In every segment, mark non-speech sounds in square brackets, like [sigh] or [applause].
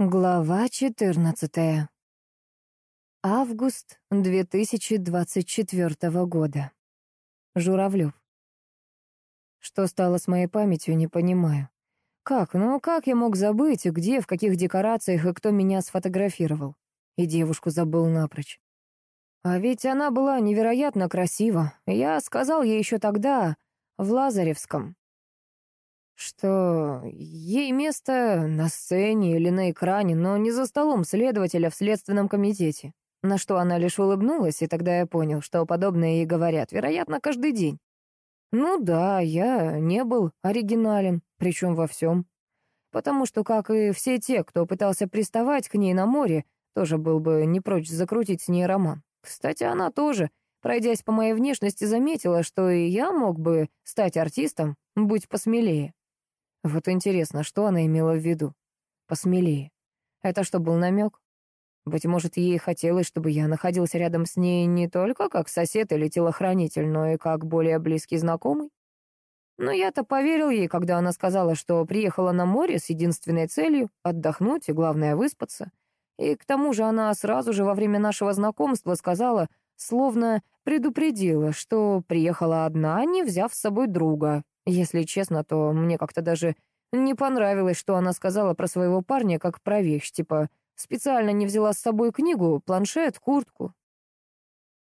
Глава 14. Август 2024 года. Журавлев. Что стало с моей памятью, не понимаю. Как, ну как я мог забыть, где, в каких декорациях и кто меня сфотографировал? И девушку забыл напрочь. А ведь она была невероятно красива. Я сказал ей еще тогда, в Лазаревском, что ей место на сцене или на экране, но не за столом следователя в следственном комитете. На что она лишь улыбнулась, и тогда я понял, что подобное ей говорят, вероятно, каждый день. Ну да, я не был оригинален, причем во всем. Потому что, как и все те, кто пытался приставать к ней на море, тоже был бы не прочь закрутить с ней роман. Кстати, она тоже, пройдясь по моей внешности, заметила, что и я мог бы стать артистом, будь посмелее. Вот интересно, что она имела в виду? Посмелее. Это что, был намек? Быть может, ей хотелось, чтобы я находился рядом с ней не только как сосед или телохранитель, но и как более близкий знакомый? Но я-то поверил ей, когда она сказала, что приехала на море с единственной целью — отдохнуть и, главное, выспаться. И к тому же она сразу же во время нашего знакомства сказала, словно предупредила, что приехала одна, не взяв с собой друга, если честно, то мне как-то даже не понравилось, что она сказала про своего парня как про вещь, типа специально не взяла с собой книгу, планшет, куртку.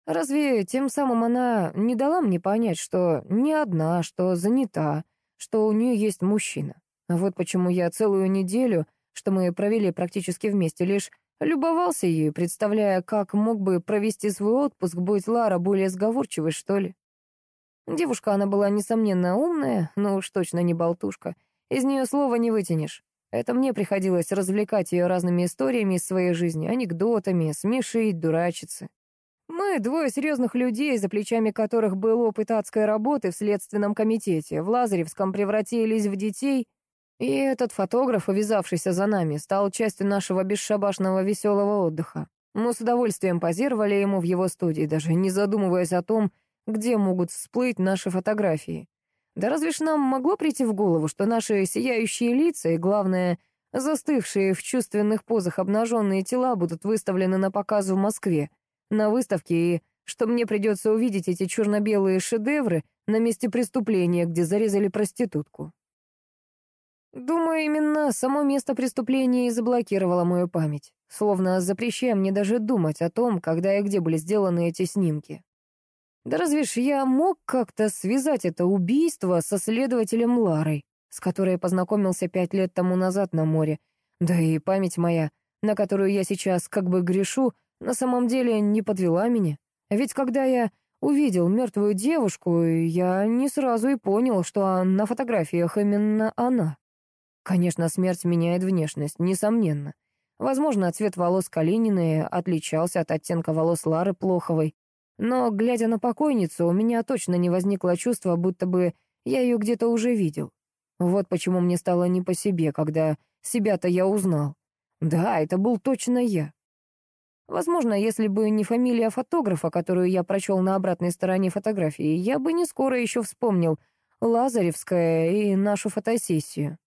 Разве тем самым она не дала мне понять, что не одна, что занята, что у нее есть мужчина? Вот почему я целую неделю, что мы провели практически вместе, лишь любовался ею, представляя, как мог бы провести свой отпуск, будь Лара более сговорчивой, что ли. Девушка она была, несомненно, умная, но уж точно не болтушка. Из нее слова не вытянешь. Это мне приходилось развлекать ее разными историями из своей жизни, анекдотами, смешить, дурачиться. Мы, двое серьезных людей, за плечами которых был опыт адской работы в следственном комитете, в Лазаревском превратились в детей, и этот фотограф, увязавшийся за нами, стал частью нашего бесшабашного веселого отдыха. Мы с удовольствием позировали ему в его студии, даже не задумываясь о том, где могут всплыть наши фотографии. Да разве ж нам могло прийти в голову, что наши сияющие лица и, главное, застывшие в чувственных позах обнаженные тела будут выставлены на показ в Москве, на выставке, и что мне придется увидеть эти черно-белые шедевры на месте преступления, где зарезали проститутку. Думаю, именно само место преступления и заблокировало мою память, словно запрещая мне даже думать о том, когда и где были сделаны эти снимки. Да разве ж я мог как-то связать это убийство со следователем Ларой, с которой я познакомился пять лет тому назад на море? Да и память моя, на которую я сейчас как бы грешу, на самом деле не подвела меня. Ведь когда я увидел мертвую девушку, я не сразу и понял, что на фотографиях именно она. Конечно, смерть меняет внешность, несомненно. Возможно, цвет волос Калининой отличался от оттенка волос Лары Плоховой, но, глядя на покойницу, у меня точно не возникло чувства, будто бы я ее где-то уже видел. Вот почему мне стало не по себе, когда себя-то я узнал. Да, это был точно я. Возможно, если бы не фамилия фотографа, которую я прочел на обратной стороне фотографии, я бы не скоро еще вспомнил Лазаревская и нашу фотосессию.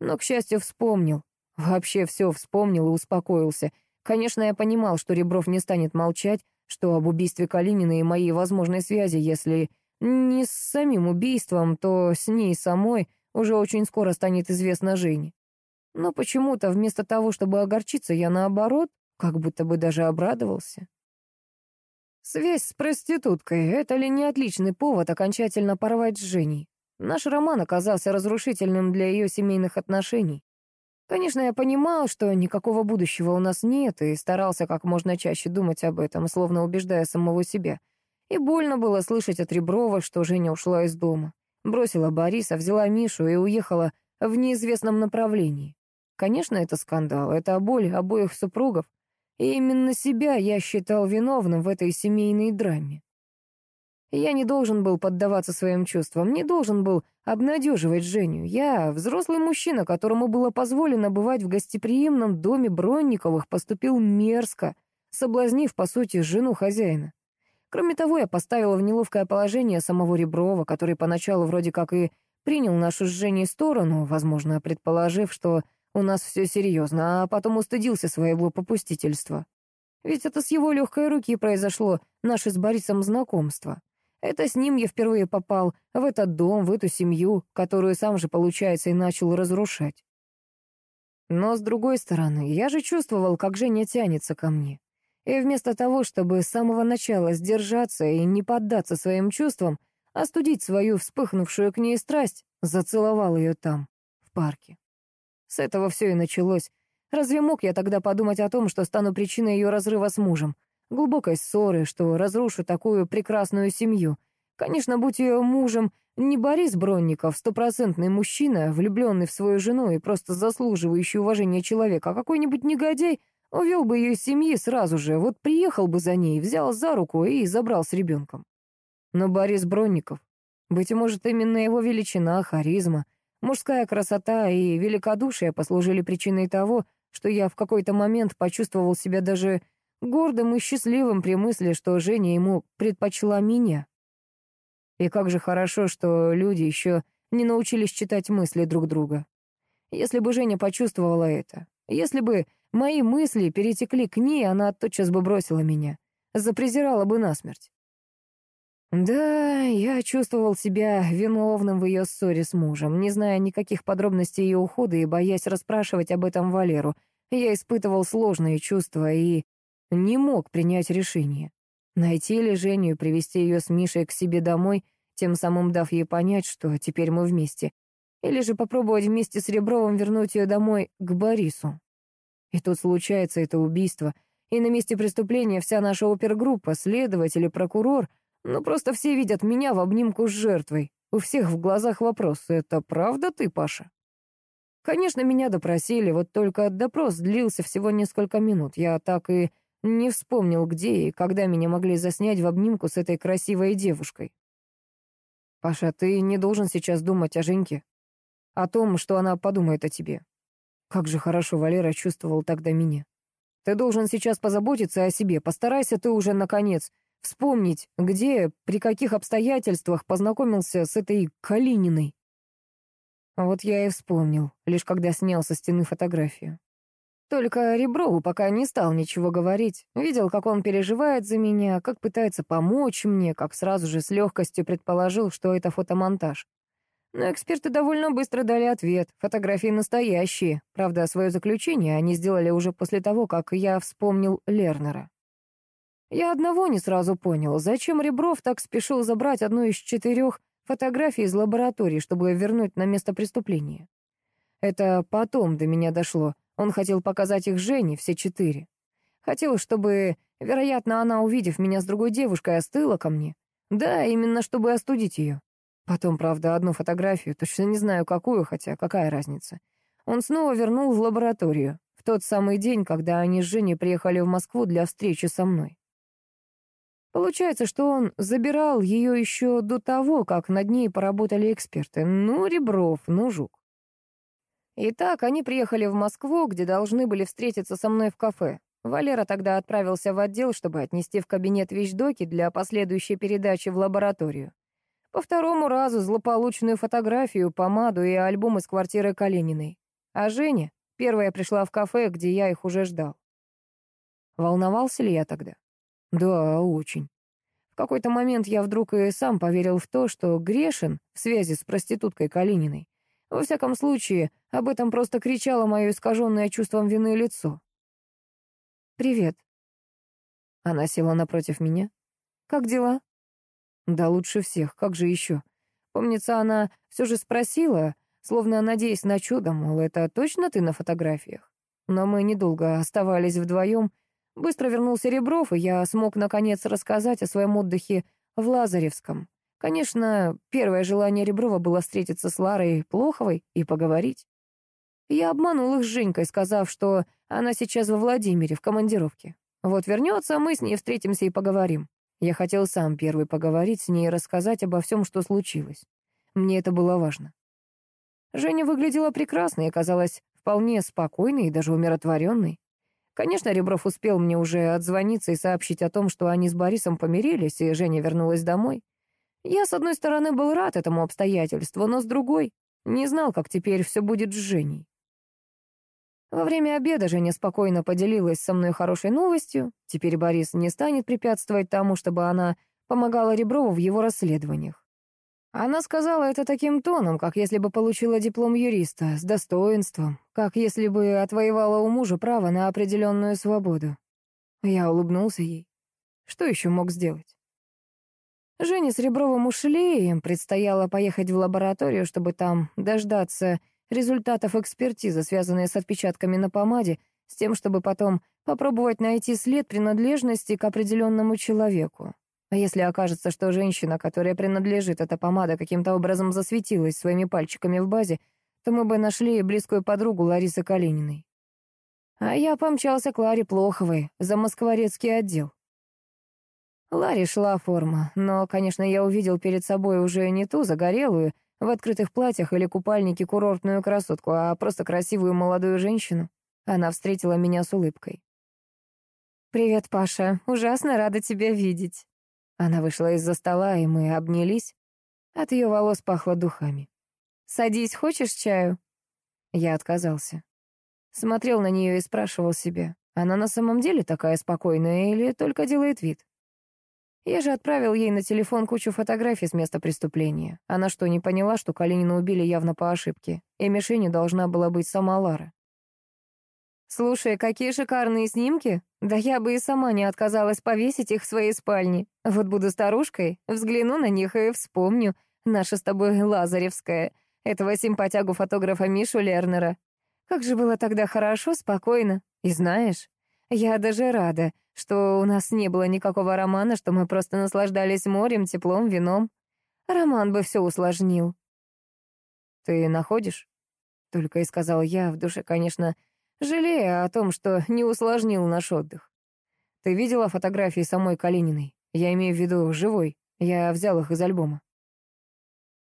Но, к счастью, вспомнил. Вообще все вспомнил и успокоился. Конечно, я понимал, что Ребров не станет молчать, что об убийстве Калинина и моей возможной связи, если не с самим убийством, то с ней самой уже очень скоро станет известно Жене. Но почему-то вместо того, чтобы огорчиться, я наоборот, как будто бы даже обрадовался. Связь с проституткой — это ли не отличный повод окончательно порвать с Женей? Наш роман оказался разрушительным для ее семейных отношений. Конечно, я понимал, что никакого будущего у нас нет, и старался как можно чаще думать об этом, словно убеждая самого себя. И больно было слышать от Реброва, что Женя ушла из дома. Бросила Бориса, взяла Мишу и уехала в неизвестном направлении. Конечно, это скандал, это боль обоих супругов. И именно себя я считал виновным в этой семейной драме. Я не должен был поддаваться своим чувствам, не должен был обнадеживать Женю. Я, взрослый мужчина, которому было позволено бывать в гостеприимном доме Бронниковых, поступил мерзко, соблазнив, по сути, жену хозяина. Кроме того, я поставила в неловкое положение самого Реброва, который поначалу вроде как и принял нашу с Женей сторону, возможно, предположив, что у нас все серьезно, а потом устыдился своего попустительства. Ведь это с его легкой руки произошло наше с Борисом знакомство. Это с ним я впервые попал в этот дом, в эту семью, которую сам же, получается, и начал разрушать. Но, с другой стороны, я же чувствовал, как Женя тянется ко мне. И вместо того, чтобы с самого начала сдержаться и не поддаться своим чувствам, остудить свою вспыхнувшую к ней страсть, зацеловал ее там, в парке. С этого все и началось. Разве мог я тогда подумать о том, что стану причиной ее разрыва с мужем? Глубокой ссоры, что разрушу такую прекрасную семью. Конечно, будь ее мужем не Борис Бронников, стопроцентный мужчина, влюбленный в свою жену и просто заслуживающий уважения человек, а какой-нибудь негодяй увел бы ее из семьи сразу же, вот приехал бы за ней, взял за руку и забрал с ребенком. Но Борис Бронников, быть может, именно его величина, харизма, мужская красота и великодушие послужили причиной того, что я в какой-то момент почувствовал себя даже гордым и счастливым при мысли, что Женя ему предпочла меня. И как же хорошо, что люди еще не научились читать мысли друг друга. Если бы Женя почувствовала это, если бы мои мысли перетекли к ней, она тотчас бы бросила меня, запрезирала бы насмерть. Да, я чувствовал себя виновным в ее ссоре с мужем, не зная никаких подробностей ее ухода и боясь расспрашивать об этом Валеру. Я испытывал сложные чувства и не мог принять решение. Найти ли Женю и привести ее с Мишей к себе домой, тем самым дав ей понять, что теперь мы вместе. Или же попробовать вместе с Ребровым вернуть ее домой к Борису. И тут случается это убийство, и на месте преступления вся наша опергруппа, следователь и прокурор, ну просто все видят меня в обнимку с жертвой. У всех в глазах вопрос, это правда ты, Паша? Конечно, меня допросили, вот только допрос длился всего несколько минут. Я так и не вспомнил, где и когда меня могли заснять в обнимку с этой красивой девушкой. Паша, ты не должен сейчас думать о Женьке. О том, что она подумает о тебе. Как же хорошо Валера чувствовал тогда меня. Ты должен сейчас позаботиться о себе. Постарайся ты уже, наконец, вспомнить, где, при каких обстоятельствах познакомился с этой Калининой. Вот я и вспомнил, лишь когда снял со стены фотографию. Только Реброву пока не стал ничего говорить. Видел, как он переживает за меня, как пытается помочь мне, как сразу же с легкостью предположил, что это фотомонтаж. Но эксперты довольно быстро дали ответ. Фотографии настоящие. Правда, свое заключение они сделали уже после того, как я вспомнил Лернера. Я одного не сразу понял, зачем Ребров так спешил забрать одну из четырех фотографий из лаборатории, чтобы вернуть на место преступления. Это потом до меня дошло. Он хотел показать их Жене, все четыре. Хотел, чтобы, вероятно, она, увидев меня с другой девушкой, остыла ко мне. Да, именно чтобы остудить ее. Потом, правда, одну фотографию, точно не знаю какую, хотя какая разница. Он снова вернул в лабораторию, в тот самый день, когда они с Женей приехали в Москву для встречи со мной. Получается, что он забирал ее еще до того, как над ней поработали эксперты. Ну, Ребров, ну, Жук. Итак, они приехали в Москву, где должны были встретиться со мной в кафе. Валера тогда отправился в отдел, чтобы отнести в кабинет вещдоки для последующей передачи в лабораторию. По второму разу злополучную фотографию, помаду и альбом из квартиры Калининой. А Женя первая пришла в кафе, где я их уже ждал. Волновался ли я тогда? Да, очень. В какой-то момент я вдруг и сам поверил в то, что грешен в связи с проституткой Калининой. Во всяком случае, об этом просто кричало мое искаженное чувством вины лицо. «Привет». Она села напротив меня. «Как дела?» «Да лучше всех, как же еще?» Помнится, она все же спросила, словно надеясь на чудо, мол, это точно ты на фотографиях? Но мы недолго оставались вдвоем. Быстро вернулся Ребров, и я смог, наконец, рассказать о своем отдыхе в Лазаревском. Конечно, первое желание Реброва было встретиться с Ларой Плоховой и поговорить. Я обманул их с Женькой, сказав, что она сейчас во Владимире, в командировке. Вот вернется, мы с ней встретимся и поговорим. Я хотел сам первый поговорить с ней и рассказать обо всем, что случилось. Мне это было важно. Женя выглядела прекрасно и казалась вполне спокойной и даже умиротворенной. Конечно, Ребров успел мне уже отзвониться и сообщить о том, что они с Борисом помирились, и Женя вернулась домой. Я, с одной стороны, был рад этому обстоятельству, но с другой — не знал, как теперь все будет с Женей. Во время обеда Женя спокойно поделилась со мной хорошей новостью. Теперь Борис не станет препятствовать тому, чтобы она помогала Реброву в его расследованиях. Она сказала это таким тоном, как если бы получила диплом юриста, с достоинством, как если бы отвоевала у мужа право на определенную свободу. Я улыбнулся ей. Что еще мог сделать? Жене с Ребровым ушли, им предстояло поехать в лабораторию, чтобы там дождаться результатов экспертизы, связанные с отпечатками на помаде, с тем, чтобы потом попробовать найти след принадлежности к определенному человеку. А если окажется, что женщина, которая принадлежит эта помада, каким-то образом засветилась своими пальчиками в базе, то мы бы нашли близкую подругу Ларисы Калининой. А я помчался к Ларе Плоховой за москворецкий отдел. Ларе шла форма, но, конечно, я увидел перед собой уже не ту загорелую, в открытых платьях или купальнике курортную красотку, а просто красивую молодую женщину. Она встретила меня с улыбкой. «Привет, Паша. Ужасно рада тебя видеть». Она вышла из-за стола, и мы обнялись. От ее волос пахло духами. «Садись, хочешь чаю?» Я отказался. Смотрел на нее и спрашивал себя, она на самом деле такая спокойная или только делает вид? Я же отправил ей на телефон кучу фотографий с места преступления. Она что, не поняла, что Калинина убили явно по ошибке, и мишенью должна была быть сама Лара? «Слушай, какие шикарные снимки! Да я бы и сама не отказалась повесить их в своей спальне. Вот буду старушкой, взгляну на них и вспомню. Наша с тобой Лазаревская, этого симпатягу фотографа Мишу Лернера. Как же было тогда хорошо, спокойно. И знаешь, я даже рада, что у нас не было никакого романа, что мы просто наслаждались морем, теплом, вином. Роман бы все усложнил. «Ты находишь?» — только и сказал я, в душе, конечно, жалея о том, что не усложнил наш отдых. «Ты видела фотографии самой Калининой? Я имею в виду живой. Я взял их из альбома».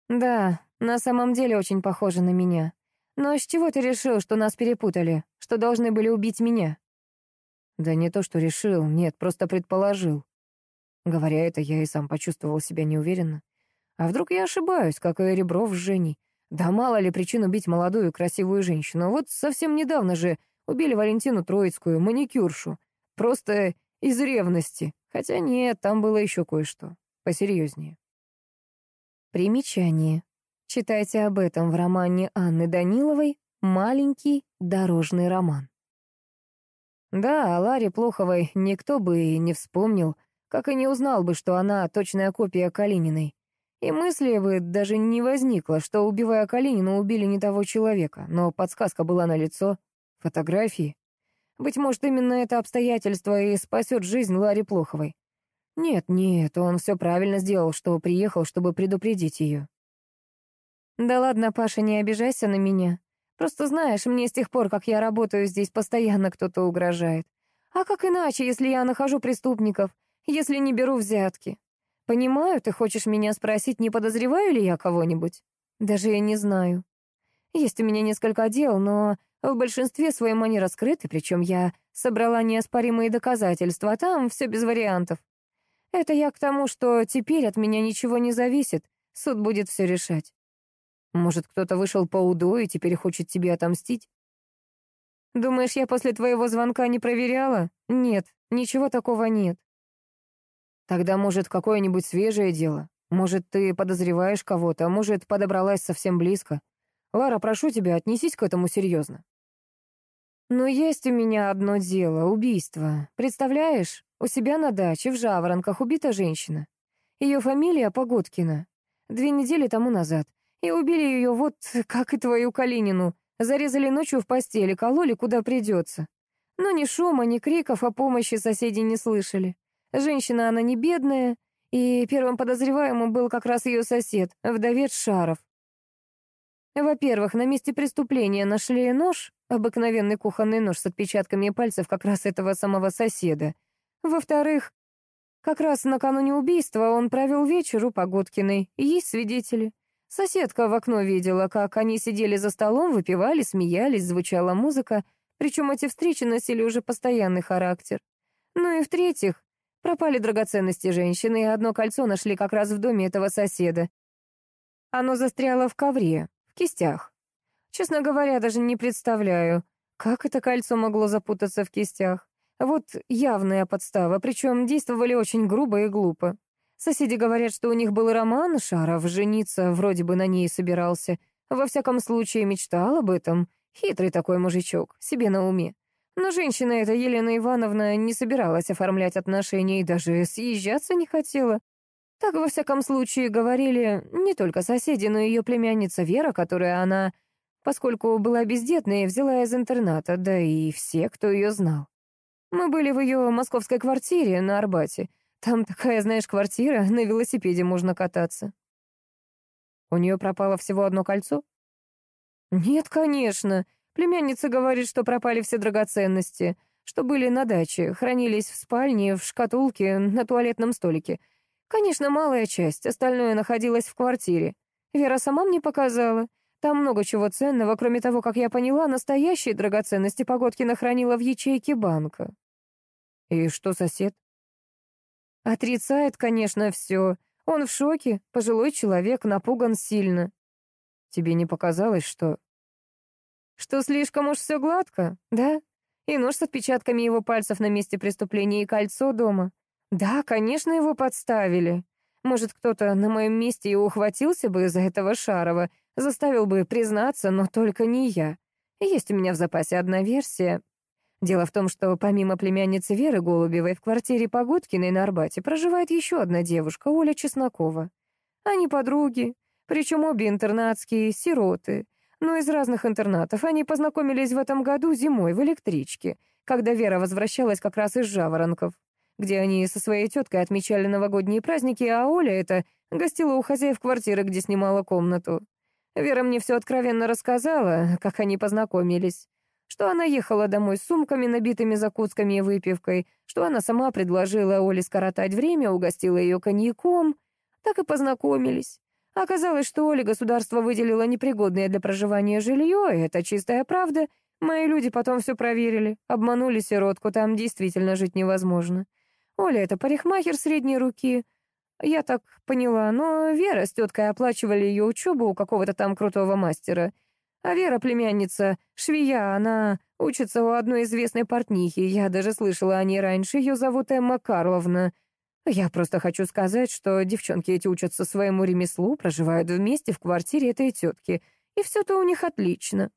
«Да, на самом деле очень похожи на меня. Но с чего ты решил, что нас перепутали, что должны были убить меня?» Да не то, что решил, нет, просто предположил. Говоря это, я и сам почувствовал себя неуверенно. А вдруг я ошибаюсь, как и Ребров с Женей? Да мало ли причин убить молодую красивую женщину. Вот совсем недавно же убили Валентину Троицкую, маникюршу. Просто из ревности. Хотя нет, там было еще кое-что. Посерьезнее. Примечание. Читайте об этом в романе Анны Даниловой «Маленький дорожный роман». Да, о Ларе Плоховой никто бы и не вспомнил, как и не узнал бы, что она точная копия Калининой. И мысли бы даже не возникло, что, убивая Калинину, убили не того человека, но подсказка была налицо. Фотографии. Быть может, именно это обстоятельство и спасет жизнь Ларе Плоховой. Нет, нет, он все правильно сделал, что приехал, чтобы предупредить ее. Да ладно, Паша, не обижайся на меня. Просто знаешь, мне с тех пор, как я работаю здесь, постоянно кто-то угрожает. А как иначе, если я нахожу преступников, если не беру взятки? Понимаю, ты хочешь меня спросить, не подозреваю ли я кого-нибудь? Даже я не знаю. Есть у меня несколько дел, но в большинстве своем они раскрыты, причем я собрала неоспоримые доказательства, а там все без вариантов. Это я к тому, что теперь от меня ничего не зависит, суд будет все решать. Может, кто-то вышел по УДО и теперь хочет тебе отомстить? Думаешь, я после твоего звонка не проверяла? Нет, ничего такого нет. Тогда, может, какое-нибудь свежее дело? Может, ты подозреваешь кого-то, а может, подобралась совсем близко? Лара, прошу тебя, отнесись к этому серьезно. Но есть у меня одно дело — убийство. Представляешь, у себя на даче в Жаворонках убита женщина. Ее фамилия Погодкина. Две недели тому назад. И убили ее вот, как и твою Калинину. Зарезали ночью в постели, кололи куда придется. Но ни шума, ни криков о помощи соседи не слышали. Женщина она не бедная, и первым подозреваемым был как раз ее сосед, вдовец Шаров. Во-первых, на месте преступления нашли нож, обыкновенный кухонный нож с отпечатками пальцев как раз этого самого соседа. Во-вторых, как раз накануне убийства он провел вечер у Погодкиной, есть свидетели. Соседка в окно видела, как они сидели за столом, выпивали, смеялись, звучала музыка, причем эти встречи носили уже постоянный характер. Ну и в-третьих, пропали драгоценности женщины, и одно кольцо нашли как раз в доме этого соседа. Оно застряло в ковре, в кистях. Честно говоря, даже не представляю, как это кольцо могло запутаться в кистях? Вот явная подстава, причем действовали очень грубо и глупо. Соседи говорят, что у них был роман, Шаров жениться вроде бы на ней собирался. Во всяком случае, мечтал об этом. Хитрый такой мужичок, себе на уме. Но женщина эта, Елена Ивановна, не собиралась оформлять отношения и даже съезжаться не хотела. Так, во всяком случае, говорили не только соседи, но и ее племянница Вера, которая она, поскольку была бездетной, взяла из интерната, да и все, кто ее знал. Мы были в ее московской квартире на Арбате. Там такая, знаешь, квартира, на велосипеде можно кататься. У нее пропало всего одно кольцо? Нет, конечно. Племянница говорит, что пропали все драгоценности, что были на даче, хранились в спальне, в шкатулке, на туалетном столике. Конечно, малая часть, остальное находилось в квартире. Вера сама мне показала. Там много чего ценного, кроме того, как я поняла, настоящие драгоценности Погодкина хранила в ячейке банка. И что сосед? Отрицает, конечно, все. Он в шоке, пожилой человек, напуган сильно. Тебе не показалось, что... Что слишком уж все гладко, да? И нож с отпечатками его пальцев на месте преступления и кольцо дома. Да, конечно, его подставили. Может, кто-то на моем месте и ухватился бы за этого Шарова, заставил бы признаться, но только не я. Есть у меня в запасе одна версия, Дело в том, что помимо племянницы Веры Голубевой в квартире Погодкиной на Арбате проживает еще одна девушка, Оля Чеснокова. Они подруги, причем обе интернатские, сироты. Но из разных интернатов они познакомились в этом году зимой в электричке, когда Вера возвращалась как раз из Жаворонков, где они со своей теткой отмечали новогодние праздники, а Оля это гостила у хозяев квартиры, где снимала комнату. Вера мне все откровенно рассказала, как они познакомились что она ехала домой с сумками, набитыми закусками и выпивкой, что она сама предложила Оле скоротать время, угостила ее коньяком. Так и познакомились. Оказалось, что Оле государство выделило непригодное для проживания жилье, и это чистая правда. Мои люди потом все проверили, обманули сиротку, там действительно жить невозможно. Оля — это парикмахер средней руки. Я так поняла, но Вера с теткой оплачивали ее учебу у какого-то там крутого мастера — а Вера, племянница, швея, она учится у одной известной портнихи. Я даже слышала о ней раньше. Ее зовут Эмма Карловна. Я просто хочу сказать, что девчонки эти учатся своему ремеслу, проживают вместе в квартире этой тетки. И все-то у них отлично.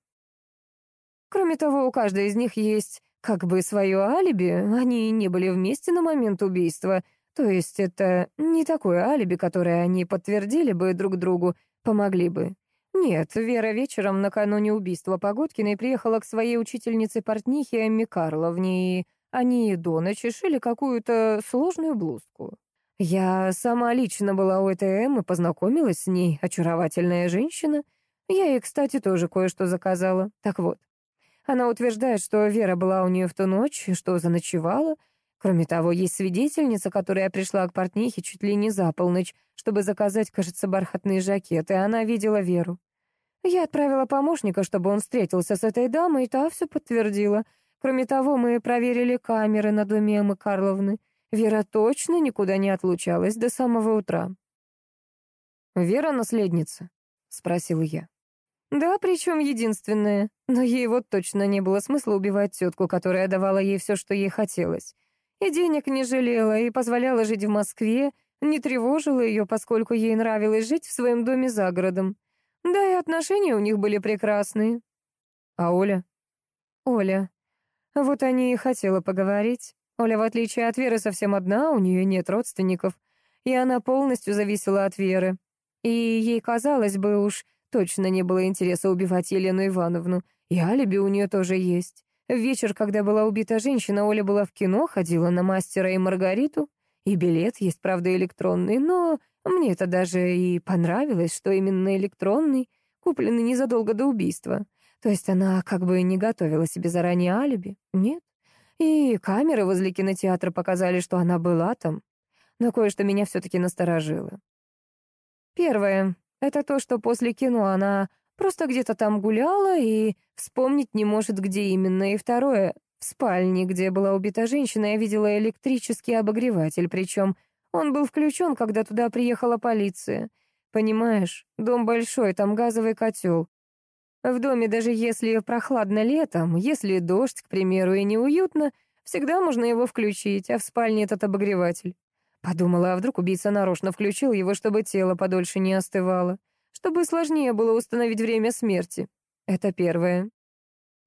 Кроме того, у каждой из них есть как бы свое алиби. Они не были вместе на момент убийства. То есть это не такое алиби, которое они подтвердили бы друг другу, помогли бы. Нет, Вера вечером накануне убийства Погодкиной приехала к своей учительнице-портнихе Эмми Карловне, и они до ночи шили какую-то сложную блузку. Я сама лично была у этой Эммы, познакомилась с ней, очаровательная женщина. Я ей, кстати, тоже кое-что заказала. Так вот, она утверждает, что Вера была у нее в ту ночь, что заночевала. Кроме того, есть свидетельница, которая пришла к портнихе чуть ли не за полночь, чтобы заказать, кажется, бархатные жакеты. Она видела Веру. Я отправила помощника, чтобы он встретился с этой дамой, и та все подтвердила. Кроме того, мы проверили камеры на доме Эммы Карловны. Вера точно никуда не отлучалась до самого утра. «Вера наследница?» — спросил я. «Да, причем единственная. Но ей вот точно не было смысла убивать тетку, которая давала ей все, что ей хотелось. И денег не жалела, и позволяла жить в Москве, не тревожила ее, поскольку ей нравилось жить в своем доме за городом. Да и отношения у них были прекрасные. А Оля? Оля. Вот о ней и хотела поговорить. Оля, в отличие от Веры, совсем одна, у нее нет родственников, и она полностью зависела от Веры. И ей, казалось бы, уж точно не было интереса убивать Елену Ивановну, и алиби у нее тоже есть. В вечер, когда была убита женщина, Оля была в кино, ходила на «Мастера и Маргариту», и билет есть, правда, электронный, но мне это даже и понравилось, что именно электронный, купленный незадолго до убийства. То есть она как бы не готовила себе заранее алиби, нет? И камеры возле кинотеатра показали, что она была там. Но кое-что меня все-таки насторожило. Первое — это то, что после кино она просто где-то там гуляла и вспомнить не может, где именно. И второе — в спальне, где была убита женщина, я видела электрический обогреватель, причем он был включен, когда туда приехала полиция. Понимаешь, дом большой, там газовый котел. В доме, даже если прохладно летом, если дождь, к примеру, и неуютно, всегда можно его включить, а в спальне этот обогреватель. Подумала, а вдруг убийца нарочно включил его, чтобы тело подольше не остывало, чтобы сложнее было установить время смерти. Это первое.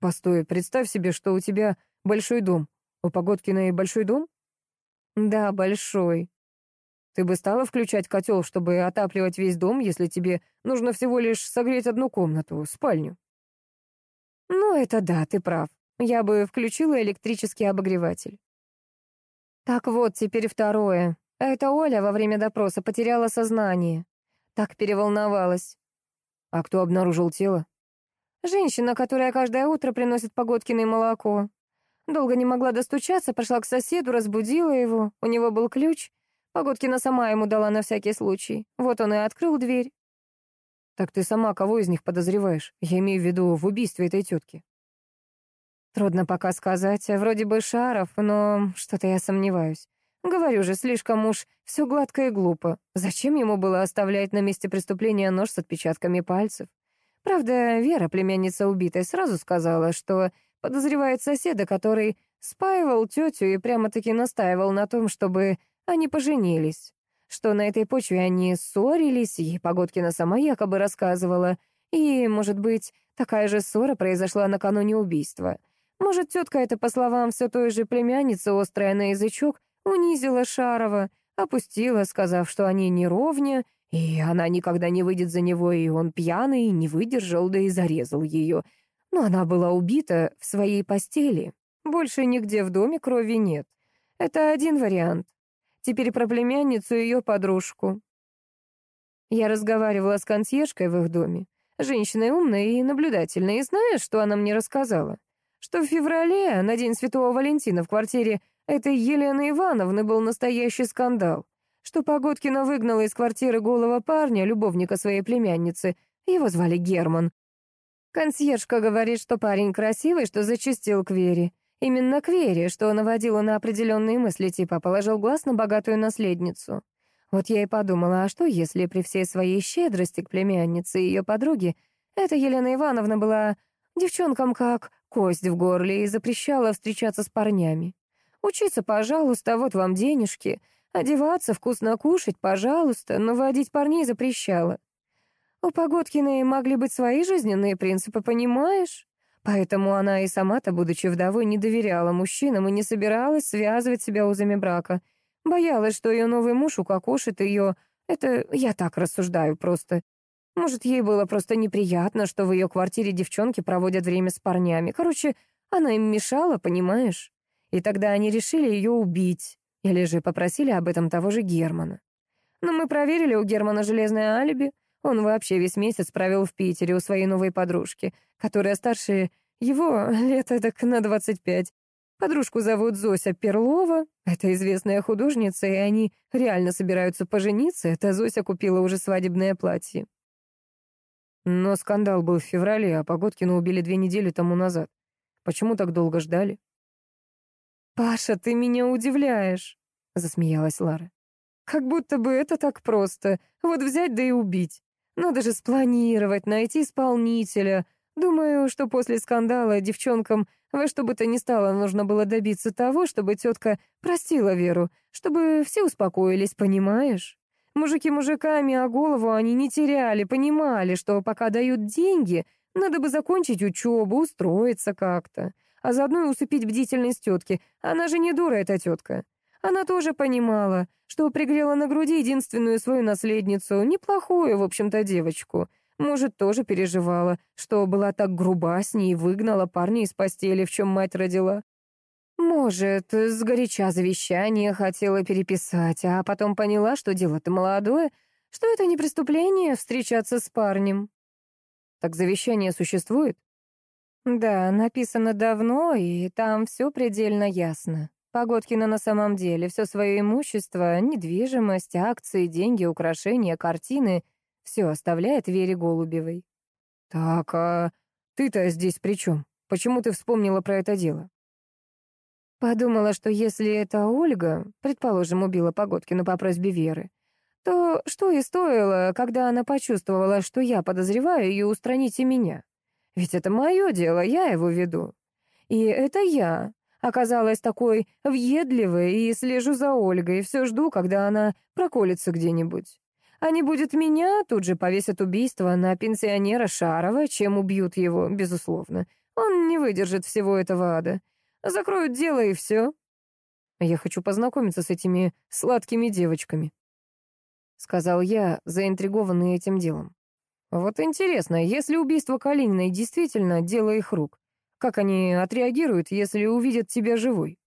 Постой, представь себе, что у тебя большой дом. У Погодкиной большой дом? Да, большой. Ты бы стала включать котел, чтобы отапливать весь дом, если тебе нужно всего лишь согреть одну комнату, спальню? Ну, это да, ты прав. Я бы включила электрический обогреватель. Так вот, теперь второе. Это Оля во время допроса потеряла сознание. Так переволновалась. А кто обнаружил тело? Женщина, которая каждое утро приносит Погодкиной молоко. Долго не могла достучаться, пошла к соседу, разбудила его. У него был ключ. Погодкина сама ему дала на всякий случай. Вот он и открыл дверь. «Так ты сама кого из них подозреваешь? Я имею в виду в убийстве этой тетки». Трудно пока сказать. Вроде бы Шаров, но что-то я сомневаюсь. Говорю же, слишком уж все гладко и глупо. Зачем ему было оставлять на месте преступления нож с отпечатками пальцев? Правда, Вера, племянница убитой, сразу сказала, что подозревает соседа, который спаивал тетю и прямо-таки настаивал на том, чтобы они поженились, что на этой почве они ссорились, и Погодкина сама якобы рассказывала, и, может быть, такая же ссора произошла накануне убийства. Может, тетка эта, по словам все той же племянницы, острая на язычок, унизила Шарова, опустила, сказав, что они не ровня, и она никогда не выйдет за него, и он пьяный, не выдержал, да и зарезал ее. Но она была убита в своей постели. Больше нигде в доме крови нет. Это один вариант. Теперь про племянницу и ее подружку. Я разговаривала с консьержкой в их доме. Женщина умная и наблюдательная, и знаешь, что она мне рассказала? Что в феврале, на День Святого Валентина, в квартире этой Елены Ивановны был настоящий скандал. Что Погодкина выгнала из квартиры голого парня, любовника своей племянницы. Его звали Герман. Консьержка говорит, что парень красивый, что зачастил к Вере. Именно к Вере, что наводило на определенные мысли, типа положил глаз на богатую наследницу. Вот я и подумала, а что, если при всей своей щедрости к племяннице и ее подруге эта Елена Ивановна была девчонкам как кость в горле и запрещала встречаться с парнями? Учиться, пожалуйста, вот вам денежки. Одеваться, вкусно кушать, пожалуйста, но водить парней запрещала. У Погодкиной могли быть свои жизненные принципы, понимаешь? Поэтому она и сама-то, будучи вдовой, не доверяла мужчинам и не собиралась связывать себя узами брака. Боялась, что ее новый муж укокошит ее. Это я так рассуждаю просто. Может, ей было просто неприятно, что в ее квартире девчонки проводят время с парнями. Короче, она им мешала, понимаешь? И тогда они решили ее убить. Или же попросили об этом того же Германа. Но мы проверили у Германа железное алиби. Он вообще весь месяц провел в Питере у своей новой подружки, которая старше его [laughs] лет эдак на 25. Подружку зовут Зося Перлова, это известная художница, и они реально собираются пожениться, это Зося купила уже свадебное платье. Но скандал был в феврале, а Погодкину убили две недели тому назад. Почему так долго ждали? «Паша, ты меня удивляешь», — засмеялась Лара. «Как будто бы это так просто, вот взять да и убить. Надо же спланировать, найти исполнителя. Думаю, что после скандала девчонкам во что бы то ни стало нужно было добиться того, чтобы тетка простила Веру, чтобы все успокоились, понимаешь? Мужики мужиками, а голову они не теряли, понимали, что пока дают деньги, надо бы закончить учебу, устроиться как-то, а заодно и усыпить бдительность тетки. Она же не дура, эта тетка. Она тоже понимала, что пригрела на груди единственную свою наследницу, неплохую, в общем-то, девочку. Может, тоже переживала, что была так груба с ней и выгнала парня из постели, в чем мать родила. Может, сгоряча завещание хотела переписать, а потом поняла, что дело-то молодое, что это не преступление встречаться с парнем. Так завещание существует? Да, написано давно, и там все предельно ясно. Погодкина на самом деле все свое имущество, недвижимость, акции, деньги, украшения, картины — все оставляет Вере Голубевой. «Так, а ты-то здесь при чем? Почему ты вспомнила про это дело?» Подумала, что если это Ольга, предположим, убила Погодкину по просьбе Веры, то что и стоило, когда она почувствовала, что я подозреваю ее, устранить и меня. Ведь это мое дело, я его веду. И это я оказалась такой въедливой и слежу за Ольгой, и все жду, когда она проколется где-нибудь. А не будет меня, тут же повесят убийство на пенсионера Шарова, чем убьют его, безусловно. Он не выдержит всего этого ада. Закроют дело и все. Я хочу познакомиться с этими сладкими девочками. Сказал я, заинтригованный этим делом. Вот интересно, если убийство Калининой действительно дело их рук, как они отреагируют, если увидят тебя живой?